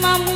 My.